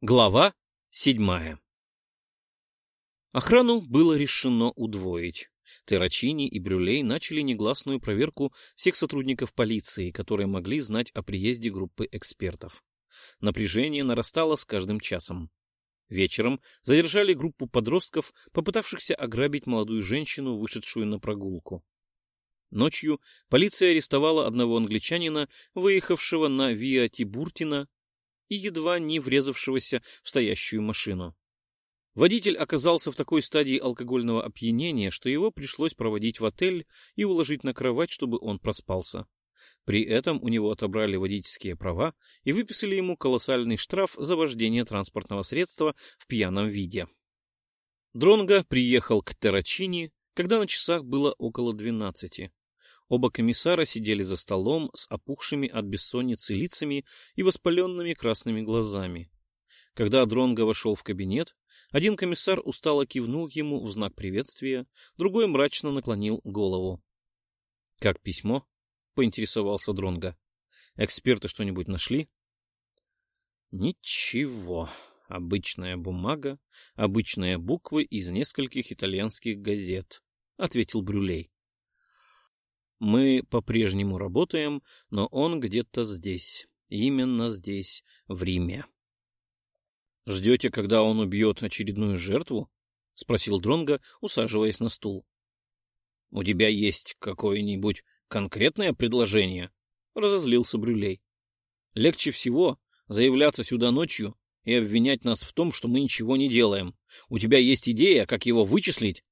Глава седьмая Охрану было решено удвоить. Террачини и Брюлей начали негласную проверку всех сотрудников полиции, которые могли знать о приезде группы экспертов. Напряжение нарастало с каждым часом. Вечером задержали группу подростков, попытавшихся ограбить молодую женщину, вышедшую на прогулку. Ночью полиция арестовала одного англичанина, выехавшего на Виа Тибуртина и едва не врезавшегося в стоящую машину. Водитель оказался в такой стадии алкогольного опьянения, что его пришлось проводить в отель и уложить на кровать, чтобы он проспался. При этом у него отобрали водительские права и выписали ему колоссальный штраф за вождение транспортного средства в пьяном виде. Дронго приехал к Террачини, когда на часах было около двенадцати. Оба комиссара сидели за столом с опухшими от бессонницы лицами и воспаленными красными глазами. Когда Дронго вошел в кабинет, один комиссар устало кивнул ему в знак приветствия, другой мрачно наклонил голову. — Как письмо? — поинтересовался Дронго. Эксперты что-нибудь нашли? — Ничего. Обычная бумага, обычные буквы из нескольких итальянских газет, — ответил Брюлей. Мы по-прежнему работаем, но он где-то здесь, именно здесь, в Риме. Ждете, когда он убьет очередную жертву? — спросил Дронга, усаживаясь на стул. — У тебя есть какое-нибудь конкретное предложение? — разозлился Брюлей. — Легче всего заявляться сюда ночью и обвинять нас в том, что мы ничего не делаем. У тебя есть идея, как его вычислить?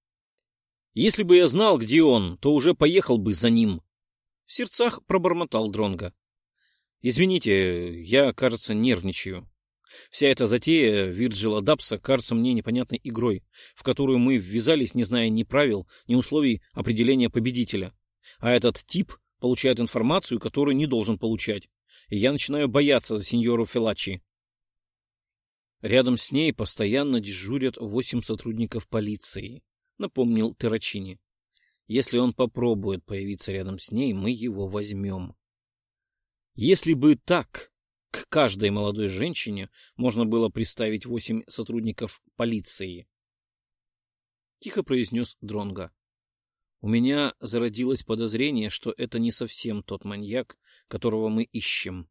Если бы я знал, где он, то уже поехал бы за ним. В сердцах пробормотал Дронга. Извините, я, кажется, нервничаю. Вся эта затея Вирджила Дапса кажется мне непонятной игрой, в которую мы ввязались, не зная ни правил, ни условий определения победителя. А этот тип получает информацию, которую не должен получать. И я начинаю бояться за сеньору Фелачи. Рядом с ней постоянно дежурят восемь сотрудников полиции. — напомнил Террачини. «Если он попробует появиться рядом с ней, мы его возьмем». Если бы так, к каждой молодой женщине можно было приставить восемь сотрудников полиции. Тихо произнес Дронга. У меня зародилось подозрение, что это не совсем тот маньяк, которого мы ищем.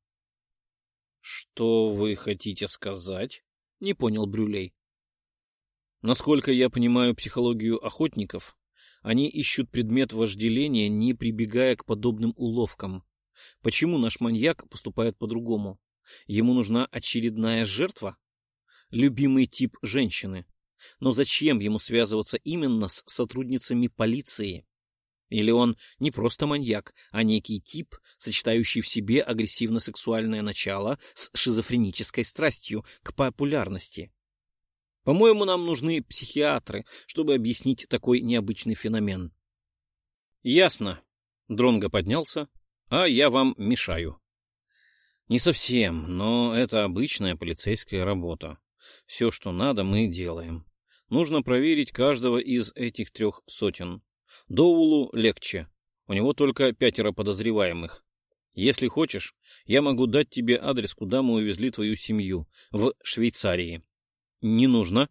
— Что вы хотите сказать? — не понял Брюлей. Насколько я понимаю психологию охотников, они ищут предмет вожделения, не прибегая к подобным уловкам. Почему наш маньяк поступает по-другому? Ему нужна очередная жертва? Любимый тип женщины. Но зачем ему связываться именно с сотрудницами полиции? Или он не просто маньяк, а некий тип, сочетающий в себе агрессивно-сексуальное начало с шизофренической страстью к популярности? По-моему, нам нужны психиатры, чтобы объяснить такой необычный феномен. Ясно. Дронго поднялся. А я вам мешаю. Не совсем, но это обычная полицейская работа. Все, что надо, мы делаем. Нужно проверить каждого из этих трех сотен. Доулу легче. У него только пятеро подозреваемых. Если хочешь, я могу дать тебе адрес, куда мы увезли твою семью, в Швейцарии. Не нужно.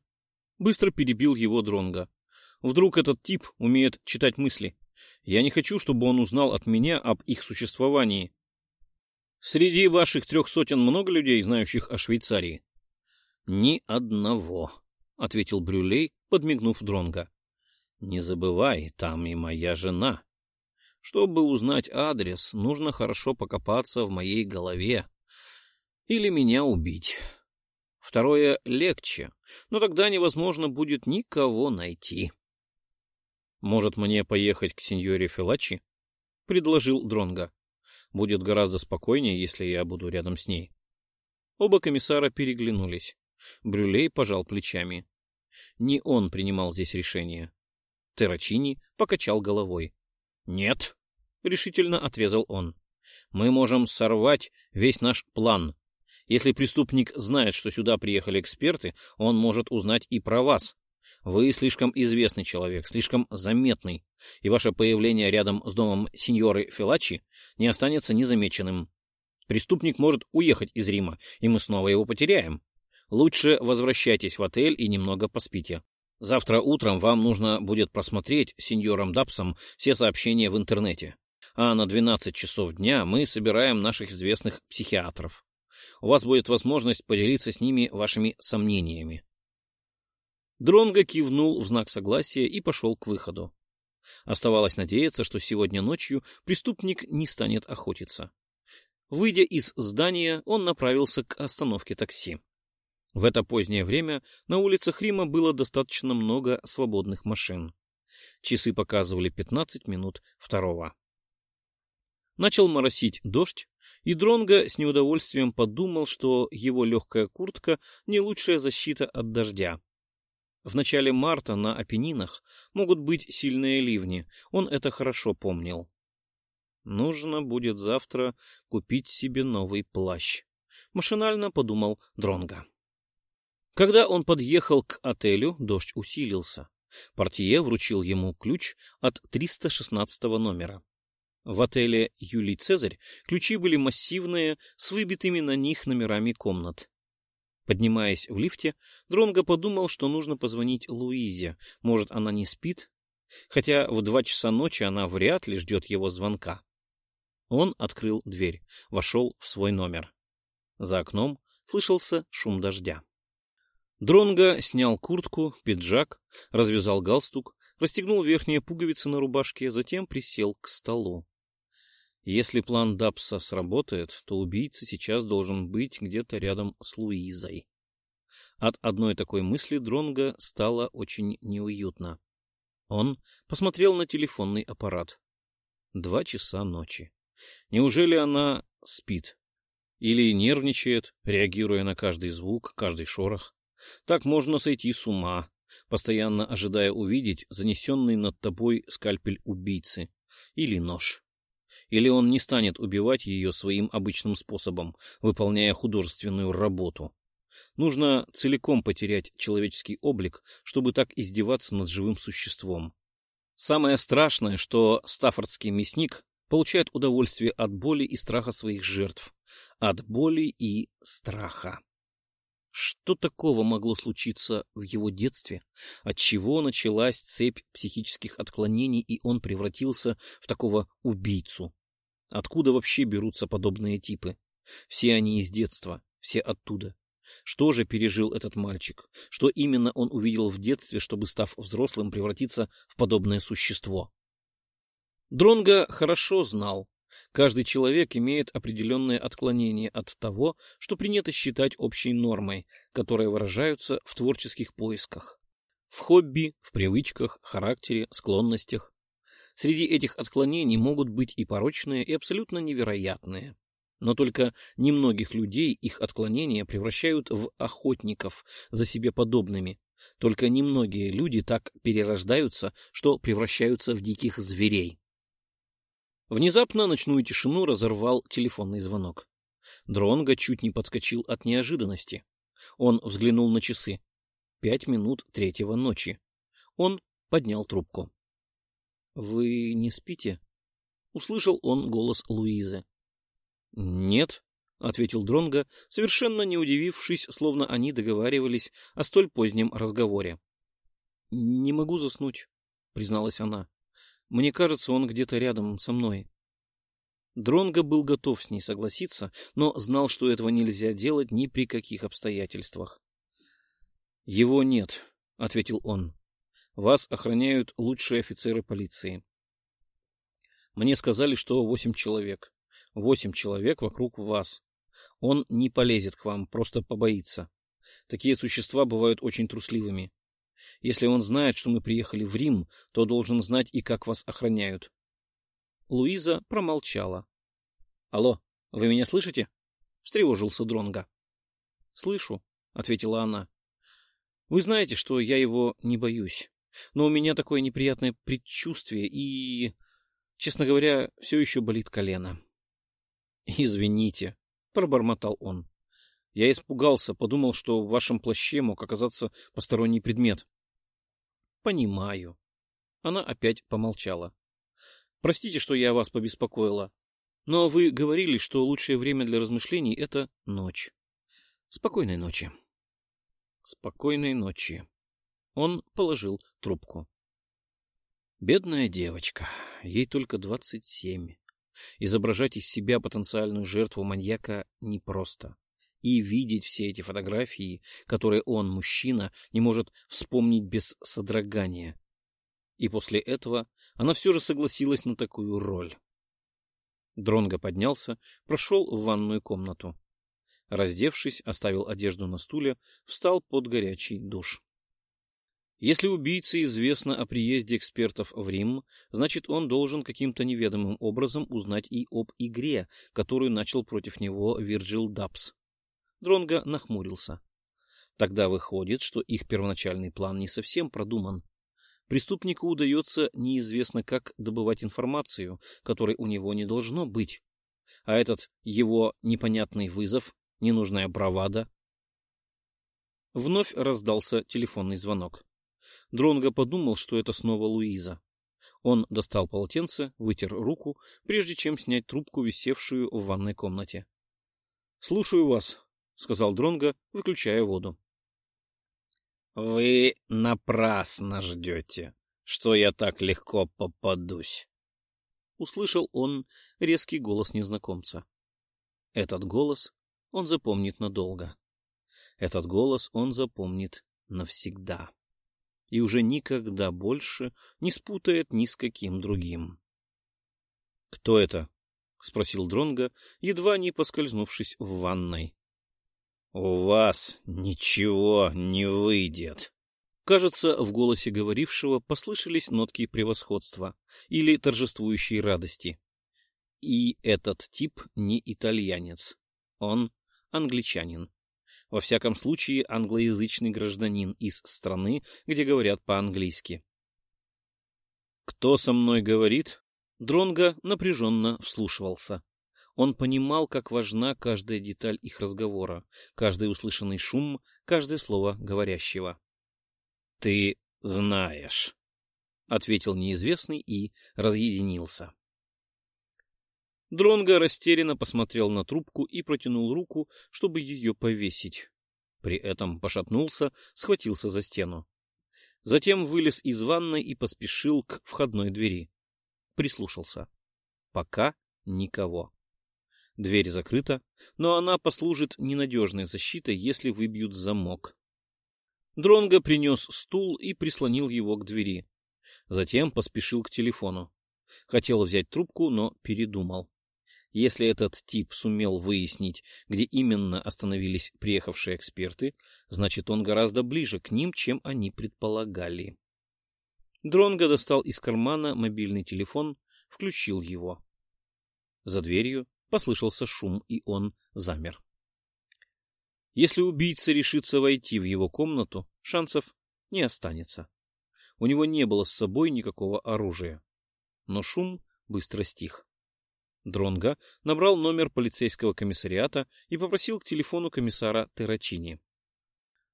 Быстро перебил его Дронга. Вдруг этот тип умеет читать мысли. Я не хочу, чтобы он узнал от меня об их существовании. Среди ваших трех сотен много людей, знающих о Швейцарии? Ни одного, ответил Брюлей, подмигнув Дронга. Не забывай, там и моя жена. Чтобы узнать адрес, нужно хорошо покопаться в моей голове. Или меня убить. Второе легче, но тогда невозможно будет никого найти. Может, мне поехать к сеньоре Филачи? предложил Дронга. Будет гораздо спокойнее, если я буду рядом с ней. Оба комиссара переглянулись. Брюлей пожал плечами. Не он принимал здесь решение. Террачини покачал головой. «Нет», — решительно отрезал он. «Мы можем сорвать весь наш план. Если преступник знает, что сюда приехали эксперты, он может узнать и про вас. Вы слишком известный человек, слишком заметный, и ваше появление рядом с домом сеньоры Филачи не останется незамеченным. Преступник может уехать из Рима, и мы снова его потеряем. Лучше возвращайтесь в отель и немного поспите. Завтра утром вам нужно будет просмотреть сеньором Дапсом все сообщения в интернете. А на 12 часов дня мы собираем наших известных психиатров. У вас будет возможность поделиться с ними вашими сомнениями. Дронго кивнул в знак согласия и пошел к выходу. Оставалось надеяться, что сегодня ночью преступник не станет охотиться. Выйдя из здания, он направился к остановке такси. В это позднее время на улицах Рима было достаточно много свободных машин. Часы показывали 15 минут второго. Начал моросить дождь, и Дронго с неудовольствием подумал, что его легкая куртка не лучшая защита от дождя. В начале марта на Апеннинах могут быть сильные ливни, он это хорошо помнил. Нужно будет завтра купить себе новый плащ. Машинально подумал Дронго. Когда он подъехал к отелю, дождь усилился. Портье вручил ему ключ от 316 номера. В отеле «Юлий Цезарь» ключи были массивные, с выбитыми на них номерами комнат. Поднимаясь в лифте, Дронго подумал, что нужно позвонить Луизе. Может, она не спит? Хотя в два часа ночи она вряд ли ждет его звонка. Он открыл дверь, вошел в свой номер. За окном слышался шум дождя. Дронго снял куртку, пиджак, развязал галстук, расстегнул верхние пуговицы на рубашке, затем присел к столу. Если план Дапса сработает, то убийца сейчас должен быть где-то рядом с Луизой. От одной такой мысли Дронга стало очень неуютно. Он посмотрел на телефонный аппарат. Два часа ночи. Неужели она спит? Или нервничает, реагируя на каждый звук, каждый шорох? Так можно сойти с ума, постоянно ожидая увидеть занесенный над тобой скальпель убийцы или нож или он не станет убивать ее своим обычным способом, выполняя художественную работу. Нужно целиком потерять человеческий облик, чтобы так издеваться над живым существом. Самое страшное, что стаффордский мясник получает удовольствие от боли и страха своих жертв. От боли и страха. Что такого могло случиться в его детстве? От чего началась цепь психических отклонений, и он превратился в такого убийцу? Откуда вообще берутся подобные типы? Все они из детства, все оттуда. Что же пережил этот мальчик? Что именно он увидел в детстве, чтобы, став взрослым, превратиться в подобное существо? Дронго хорошо знал, Каждый человек имеет определенные отклонения от того, что принято считать общей нормой, которые выражаются в творческих поисках. В хобби, в привычках, характере, склонностях. Среди этих отклонений могут быть и порочные, и абсолютно невероятные. Но только немногих людей их отклонения превращают в охотников за себе подобными. Только немногие люди так перерождаются, что превращаются в диких зверей. Внезапно ночную тишину разорвал телефонный звонок. Дронго чуть не подскочил от неожиданности. Он взглянул на часы. Пять минут третьего ночи. Он поднял трубку. — Вы не спите? — услышал он голос Луизы. — Нет, — ответил Дронго, совершенно не удивившись, словно они договаривались о столь позднем разговоре. — Не могу заснуть, — призналась она. Мне кажется, он где-то рядом со мной. Дронго был готов с ней согласиться, но знал, что этого нельзя делать ни при каких обстоятельствах. «Его нет», — ответил он. «Вас охраняют лучшие офицеры полиции. Мне сказали, что восемь человек. Восемь человек вокруг вас. Он не полезет к вам, просто побоится. Такие существа бывают очень трусливыми. Если он знает, что мы приехали в Рим, то должен знать и как вас охраняют. Луиза промолчала. «Алло, вы меня слышите?» — встревожился Дронга. «Слышу», — ответила она. «Вы знаете, что я его не боюсь, но у меня такое неприятное предчувствие и, честно говоря, все еще болит колено». «Извините», — пробормотал он. «Я испугался, подумал, что в вашем плаще мог оказаться посторонний предмет». Понимаю. Она опять помолчала. Простите, что я вас побеспокоила. Но вы говорили, что лучшее время для размышлений — это ночь. Спокойной ночи. Спокойной ночи. Он положил трубку. Бедная девочка, ей только двадцать семь. Изображать из себя потенциальную жертву маньяка непросто. И видеть все эти фотографии, которые он, мужчина, не может вспомнить без содрогания. И после этого она все же согласилась на такую роль. Дронго поднялся, прошел в ванную комнату. Раздевшись, оставил одежду на стуле, встал под горячий душ. Если убийце известно о приезде экспертов в Рим, значит, он должен каким-то неведомым образом узнать и об игре, которую начал против него Вирджил Дабс. Дронго нахмурился. Тогда выходит, что их первоначальный план не совсем продуман. Преступнику удается неизвестно как добывать информацию, которой у него не должно быть. А этот его непонятный вызов, ненужная бравада. Вновь раздался телефонный звонок. Дронго подумал, что это снова Луиза. Он достал полотенце, вытер руку, прежде чем снять трубку, висевшую в ванной комнате. — Слушаю вас, — сказал Дронго, выключая воду. — Вы напрасно ждете, что я так легко попадусь. Услышал он резкий голос незнакомца. Этот голос он запомнит надолго. Этот голос он запомнит навсегда и уже никогда больше не спутает ни с каким другим. — Кто это? — спросил Дронга, едва не поскользнувшись в ванной. — У вас ничего не выйдет. Кажется, в голосе говорившего послышались нотки превосходства или торжествующей радости. И этот тип не итальянец. Он англичанин. Во всяком случае, англоязычный гражданин из страны, где говорят по-английски. «Кто со мной говорит?» Дронго напряженно вслушивался. Он понимал, как важна каждая деталь их разговора, каждый услышанный шум, каждое слово говорящего. «Ты знаешь», — ответил неизвестный и разъединился. Дронго растерянно посмотрел на трубку и протянул руку, чтобы ее повесить. При этом пошатнулся, схватился за стену. Затем вылез из ванной и поспешил к входной двери. Прислушался. Пока никого. Дверь закрыта, но она послужит ненадежной защитой, если выбьют замок. Дронго принес стул и прислонил его к двери. Затем поспешил к телефону. Хотел взять трубку, но передумал. Если этот тип сумел выяснить, где именно остановились приехавшие эксперты, значит, он гораздо ближе к ним, чем они предполагали. Дронго достал из кармана мобильный телефон, включил его. За дверью послышался шум, и он замер. Если убийца решится войти в его комнату, шансов не останется. У него не было с собой никакого оружия. Но шум быстро стих. Дронга набрал номер полицейского комиссариата и попросил к телефону комиссара Террачини.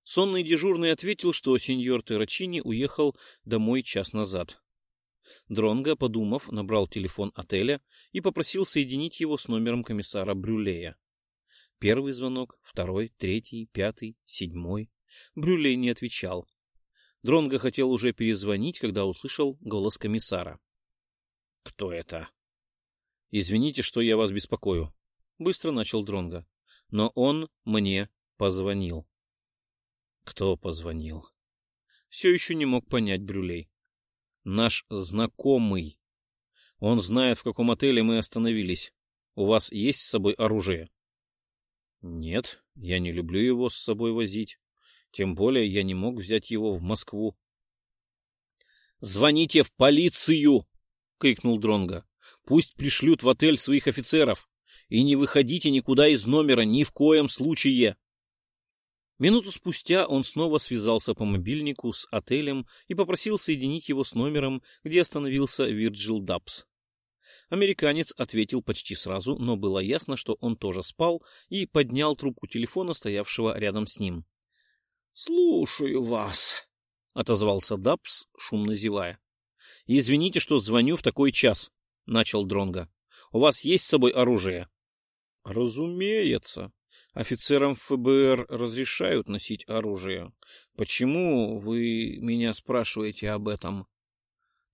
Сонный дежурный ответил, что сеньор Террачини уехал домой час назад. Дронга, подумав, набрал телефон отеля и попросил соединить его с номером комиссара Брюлея. Первый звонок, второй, третий, пятый, седьмой. Брюлей не отвечал. Дронга хотел уже перезвонить, когда услышал голос комиссара. — Кто это? Извините, что я вас беспокою, быстро начал Дронга. Но он мне позвонил. Кто позвонил? Все еще не мог понять Брюлей. Наш знакомый. Он знает, в каком отеле мы остановились. У вас есть с собой оружие? Нет, я не люблю его с собой возить. Тем более я не мог взять его в Москву. Звоните в полицию! крикнул Дронга. Пусть пришлют в отель своих офицеров. И не выходите никуда из номера, ни в коем случае. Минуту спустя он снова связался по мобильнику с отелем и попросил соединить его с номером, где остановился Вирджил Дабс. Американец ответил почти сразу, но было ясно, что он тоже спал, и поднял трубку телефона, стоявшего рядом с ним. — Слушаю вас, — отозвался Дабс, шумно зевая. — Извините, что звоню в такой час начал Дронга. У вас есть с собой оружие? Разумеется. Офицерам ФБР разрешают носить оружие. Почему вы меня спрашиваете об этом?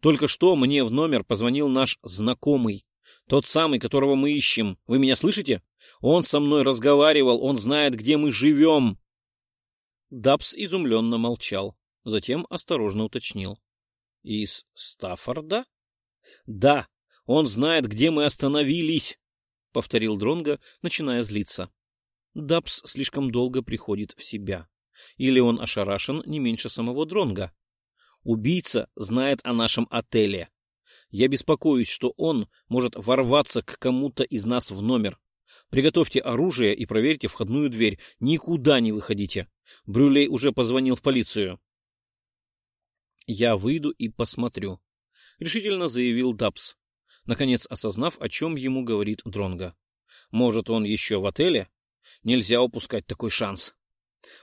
Только что мне в номер позвонил наш знакомый. Тот самый, которого мы ищем. Вы меня слышите? Он со мной разговаривал, он знает, где мы живем. Дабс изумленно молчал, затем осторожно уточнил. — Из Стаффорда? — Да, он знает, где мы остановились, — повторил Дронго, начиная злиться. Дабс слишком долго приходит в себя. Или он ошарашен не меньше самого Дронга. Убийца знает о нашем отеле. Я беспокоюсь, что он может ворваться к кому-то из нас в номер. Приготовьте оружие и проверьте входную дверь. Никуда не выходите. Брюлей уже позвонил в полицию. Я выйду и посмотрю, — решительно заявил Дабс, наконец осознав, о чем ему говорит Дронга. Может, он еще в отеле? Нельзя упускать такой шанс.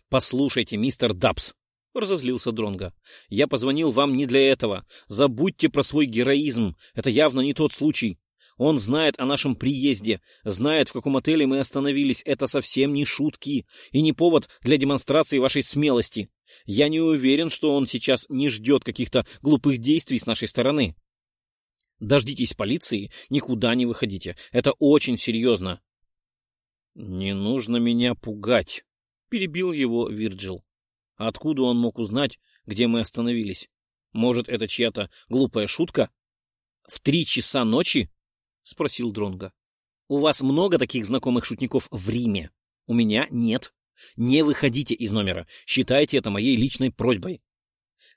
Послушайте, мистер Дабс, разозлился Дронга. Я позвонил вам не для этого. Забудьте про свой героизм. Это явно не тот случай. Он знает о нашем приезде, знает, в каком отеле мы остановились. Это совсем не шутки и не повод для демонстрации вашей смелости. Я не уверен, что он сейчас не ждет каких-то глупых действий с нашей стороны. Дождитесь полиции, никуда не выходите. Это очень серьезно. «Не нужно меня пугать», — перебил его Вирджил. «Откуда он мог узнать, где мы остановились? Может, это чья-то глупая шутка?» «В три часа ночи?» — спросил Дронга. «У вас много таких знакомых шутников в Риме? У меня нет. Не выходите из номера. Считайте это моей личной просьбой».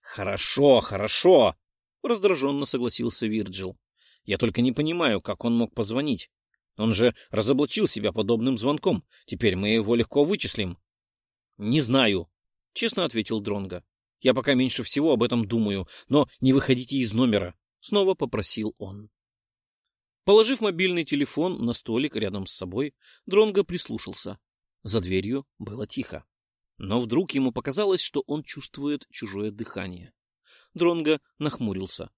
«Хорошо, хорошо», — раздраженно согласился Вирджил. «Я только не понимаю, как он мог позвонить. Он же разоблачил себя подобным звонком. Теперь мы его легко вычислим. — Не знаю, — честно ответил Дронга. Я пока меньше всего об этом думаю, но не выходите из номера, — снова попросил он. Положив мобильный телефон на столик рядом с собой, Дронга прислушался. За дверью было тихо. Но вдруг ему показалось, что он чувствует чужое дыхание. Дронга нахмурился.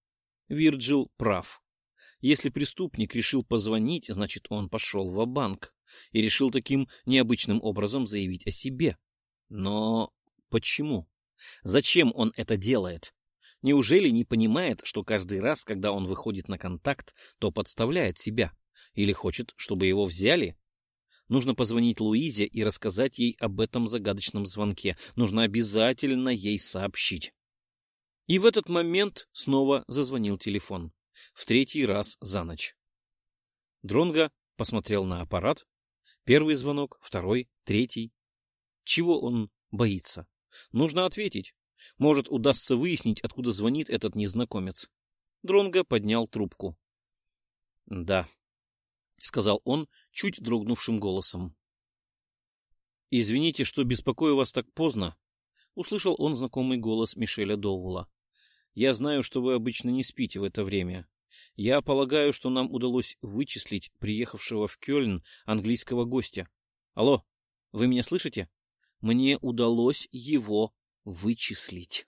Вирджил прав. Если преступник решил позвонить, значит, он пошел в банк и решил таким необычным образом заявить о себе. Но почему? Зачем он это делает? Неужели не понимает, что каждый раз, когда он выходит на контакт, то подставляет себя? Или хочет, чтобы его взяли? Нужно позвонить Луизе и рассказать ей об этом загадочном звонке. Нужно обязательно ей сообщить. И в этот момент снова зазвонил телефон в третий раз за ночь. Дронго посмотрел на аппарат. Первый звонок, второй, третий. Чего он боится? Нужно ответить. Может, удастся выяснить, откуда звонит этот незнакомец. Дронго поднял трубку. — Да, — сказал он чуть дрогнувшим голосом. — Извините, что беспокою вас так поздно, — услышал он знакомый голос Мишеля Доула. Я знаю, что вы обычно не спите в это время. Я полагаю, что нам удалось вычислить приехавшего в Кёльн английского гостя. Алло, вы меня слышите? Мне удалось его вычислить.